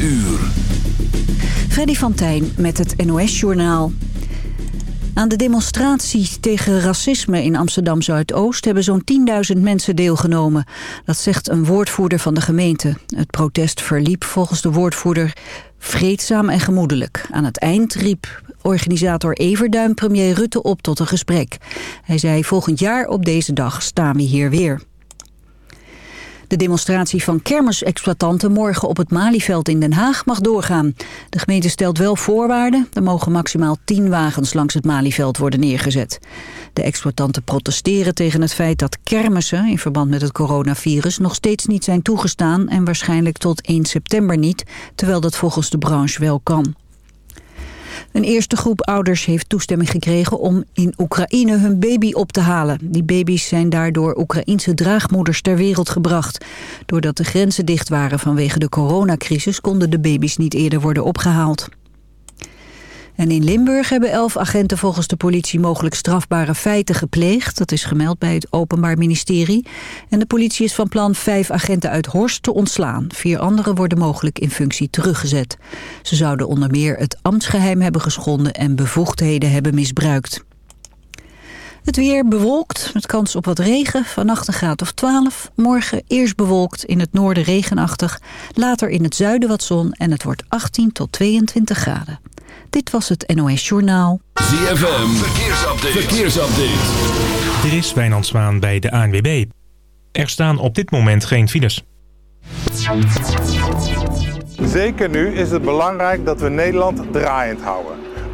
uur. Freddy van Tijn met het NOS-journaal. Aan de demonstratie tegen racisme in Amsterdam-Zuidoost... hebben zo'n 10.000 mensen deelgenomen. Dat zegt een woordvoerder van de gemeente. Het protest verliep volgens de woordvoerder vreedzaam en gemoedelijk. Aan het eind riep organisator Everduim premier Rutte op tot een gesprek. Hij zei volgend jaar op deze dag staan we hier weer. De demonstratie van kermisexploitanten morgen op het Malieveld in Den Haag mag doorgaan. De gemeente stelt wel voorwaarden. Er mogen maximaal 10 wagens langs het Malieveld worden neergezet. De exploitanten protesteren tegen het feit dat kermissen in verband met het coronavirus nog steeds niet zijn toegestaan en waarschijnlijk tot 1 september niet, terwijl dat volgens de branche wel kan. Een eerste groep ouders heeft toestemming gekregen om in Oekraïne hun baby op te halen. Die baby's zijn daardoor Oekraïense draagmoeders ter wereld gebracht. Doordat de grenzen dicht waren vanwege de coronacrisis konden de baby's niet eerder worden opgehaald. En in Limburg hebben elf agenten volgens de politie mogelijk strafbare feiten gepleegd. Dat is gemeld bij het Openbaar Ministerie. En de politie is van plan vijf agenten uit Horst te ontslaan. Vier anderen worden mogelijk in functie teruggezet. Ze zouden onder meer het ambtsgeheim hebben geschonden en bevoegdheden hebben misbruikt. Het weer bewolkt, met kans op wat regen, vannacht een graad of 12. Morgen eerst bewolkt, in het noorden regenachtig. Later in het zuiden wat zon en het wordt 18 tot 22 graden. Dit was het NOS Journaal. ZFM, verkeersupdate. verkeersupdate. Er is Wijnand Zwaan bij de ANWB. Er staan op dit moment geen files. Zeker nu is het belangrijk dat we Nederland draaiend houden.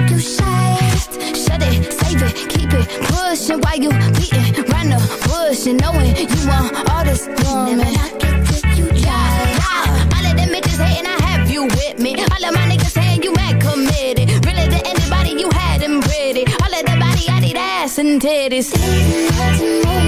you Shut it, save it, keep it pushin'. While you beating round And you want all this yeah. All of them hating, I have you with me. All of my niggas you committed. Really to anybody you had pretty All of that body, ass and titties.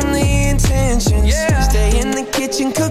passion could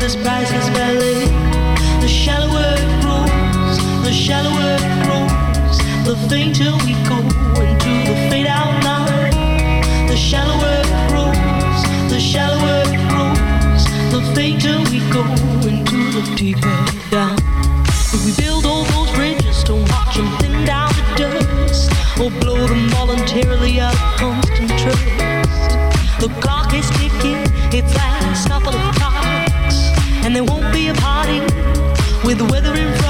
this priceless ballet. The shallower it grows, the shallower it grows, the fainter we go into the fade out now. The shallower it grows, the shallower it grows, the fainter we go into the deeper down. We build all those bridges, to watch them thin down to dust, or blow them voluntarily out of constant trust. The clock is ticking, it's last couple of a party with the weather in front.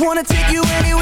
wanna take you anywhere.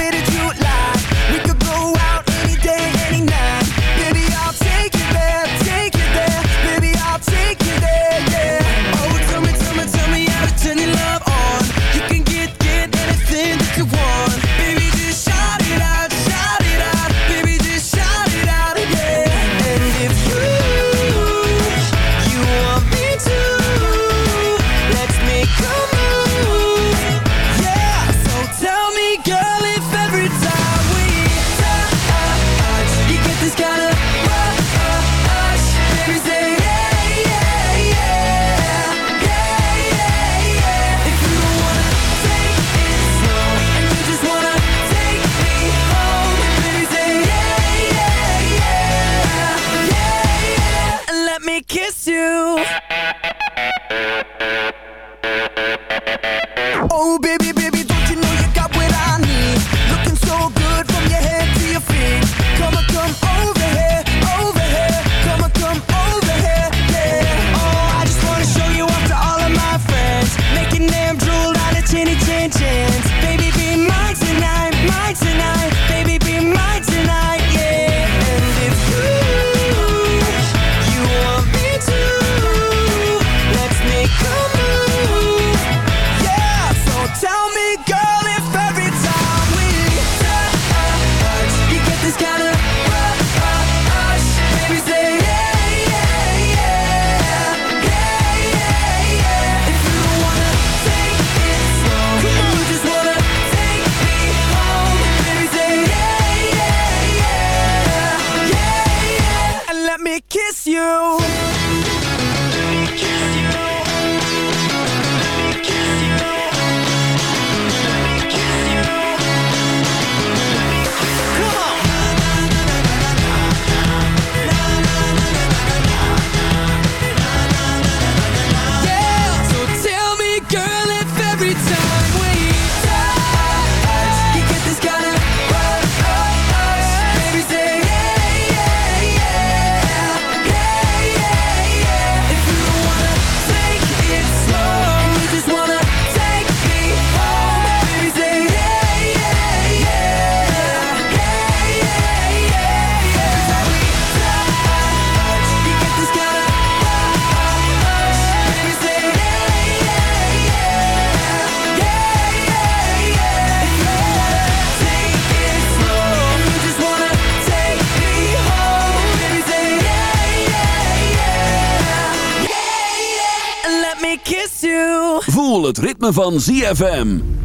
van ZFM.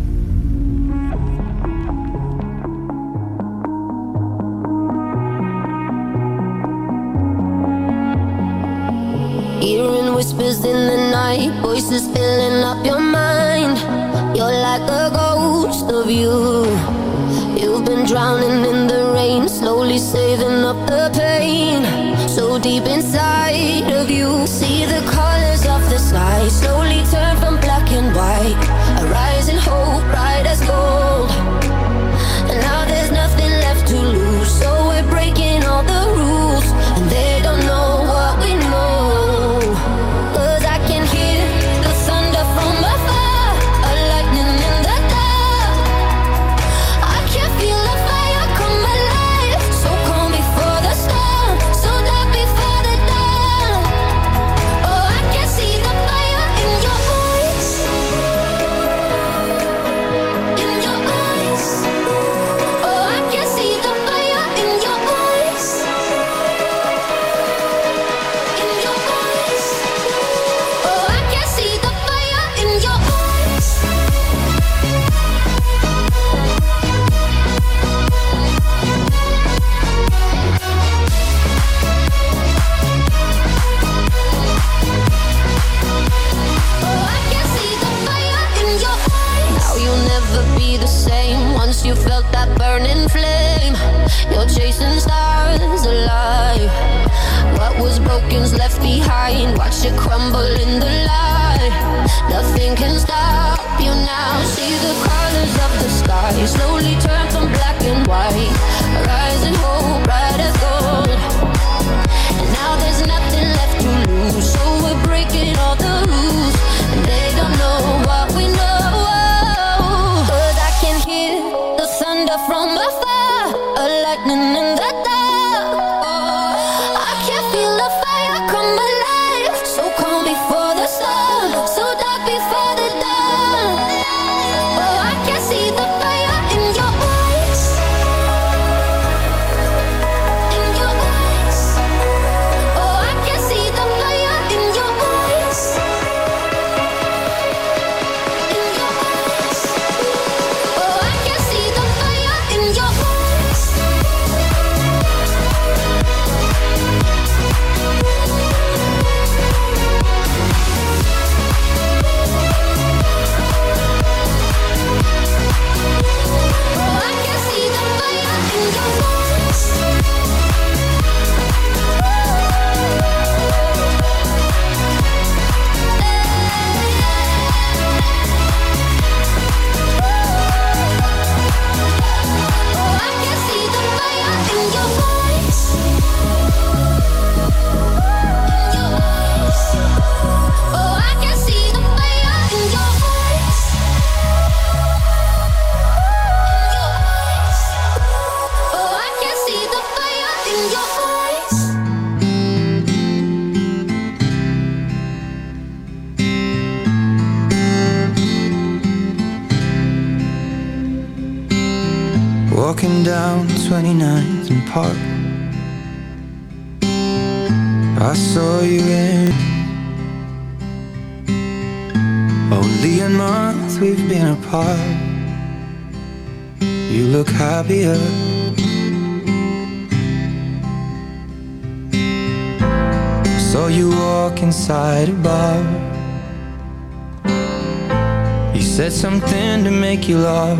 make you love.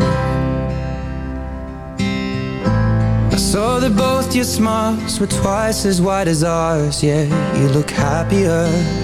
I saw that both your smiles were twice as wide as ours. Yeah, you look happier.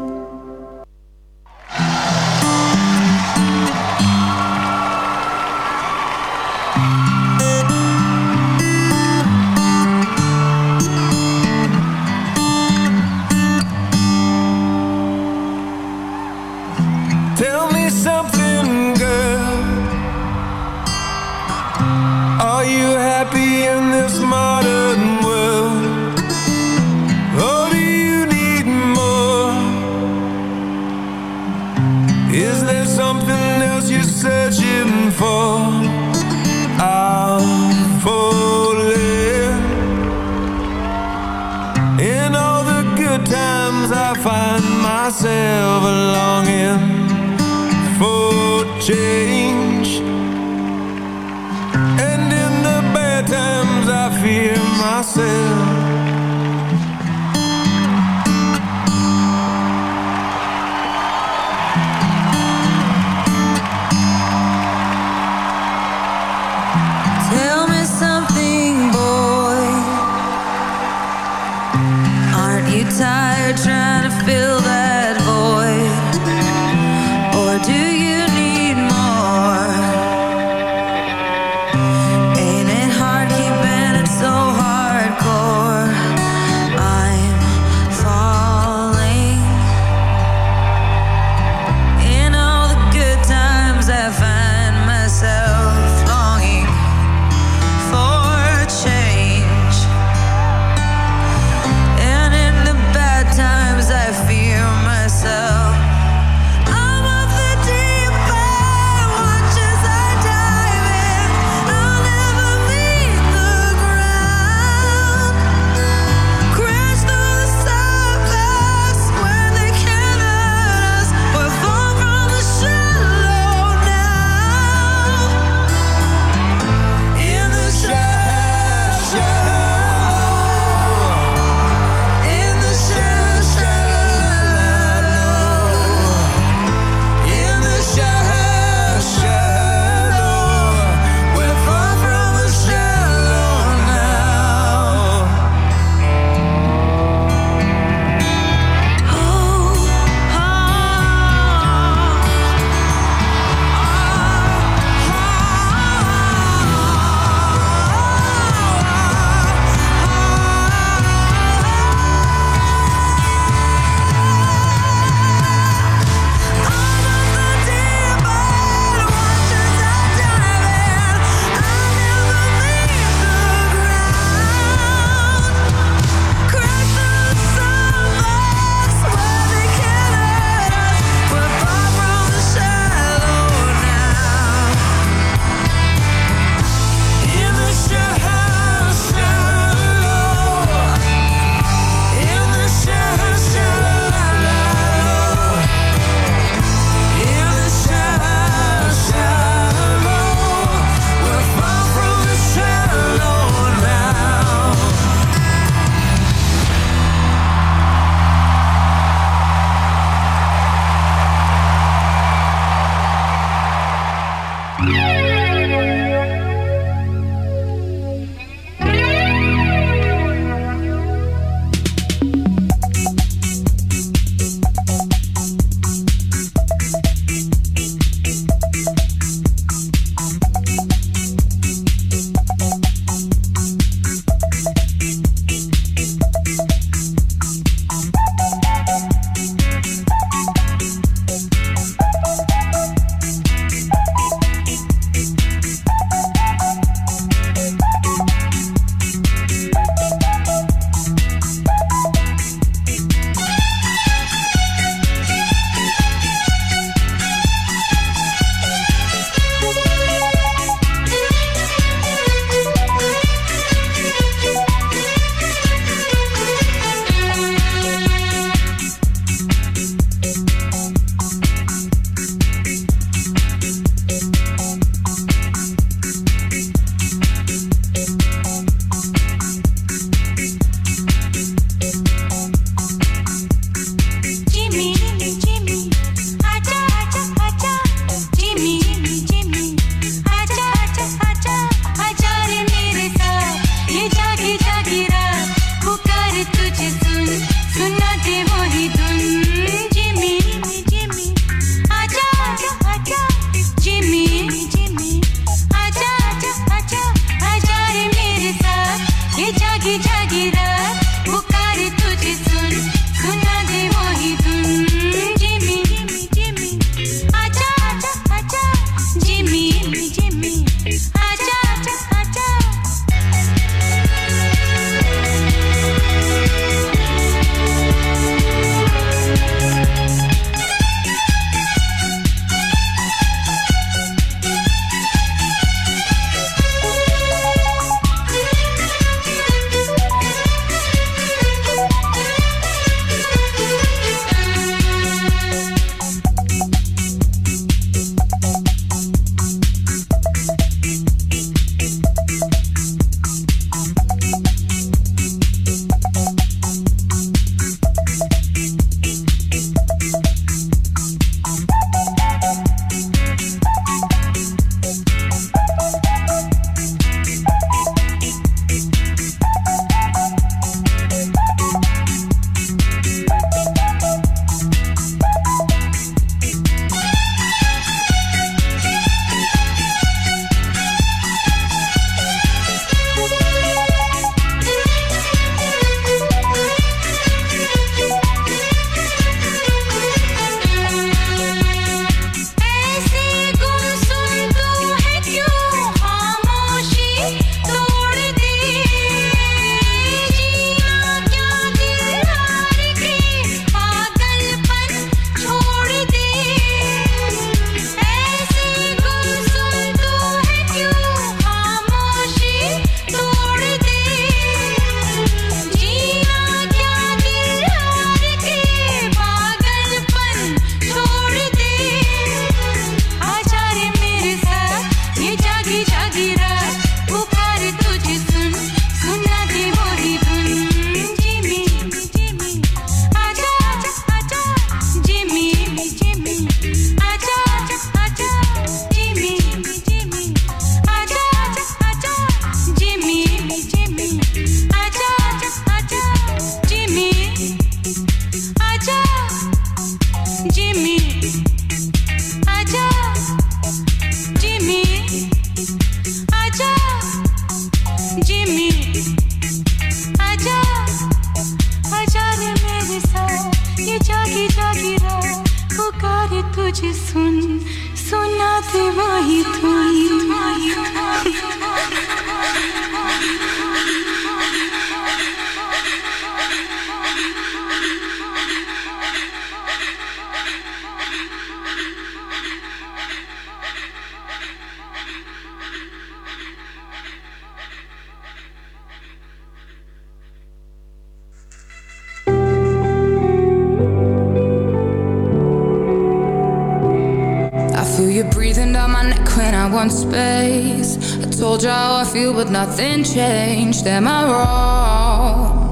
changed. Am I wrong?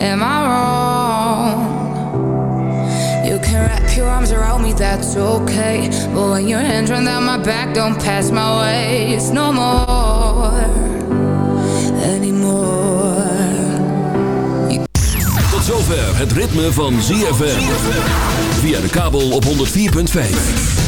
Am I wrong? You can wrap your arms around me, that's okay. But when your hands on down my back, don't pass my way. It's no more anymore. Tot zover het ritme van ZFM. Via de kabel op 104.5.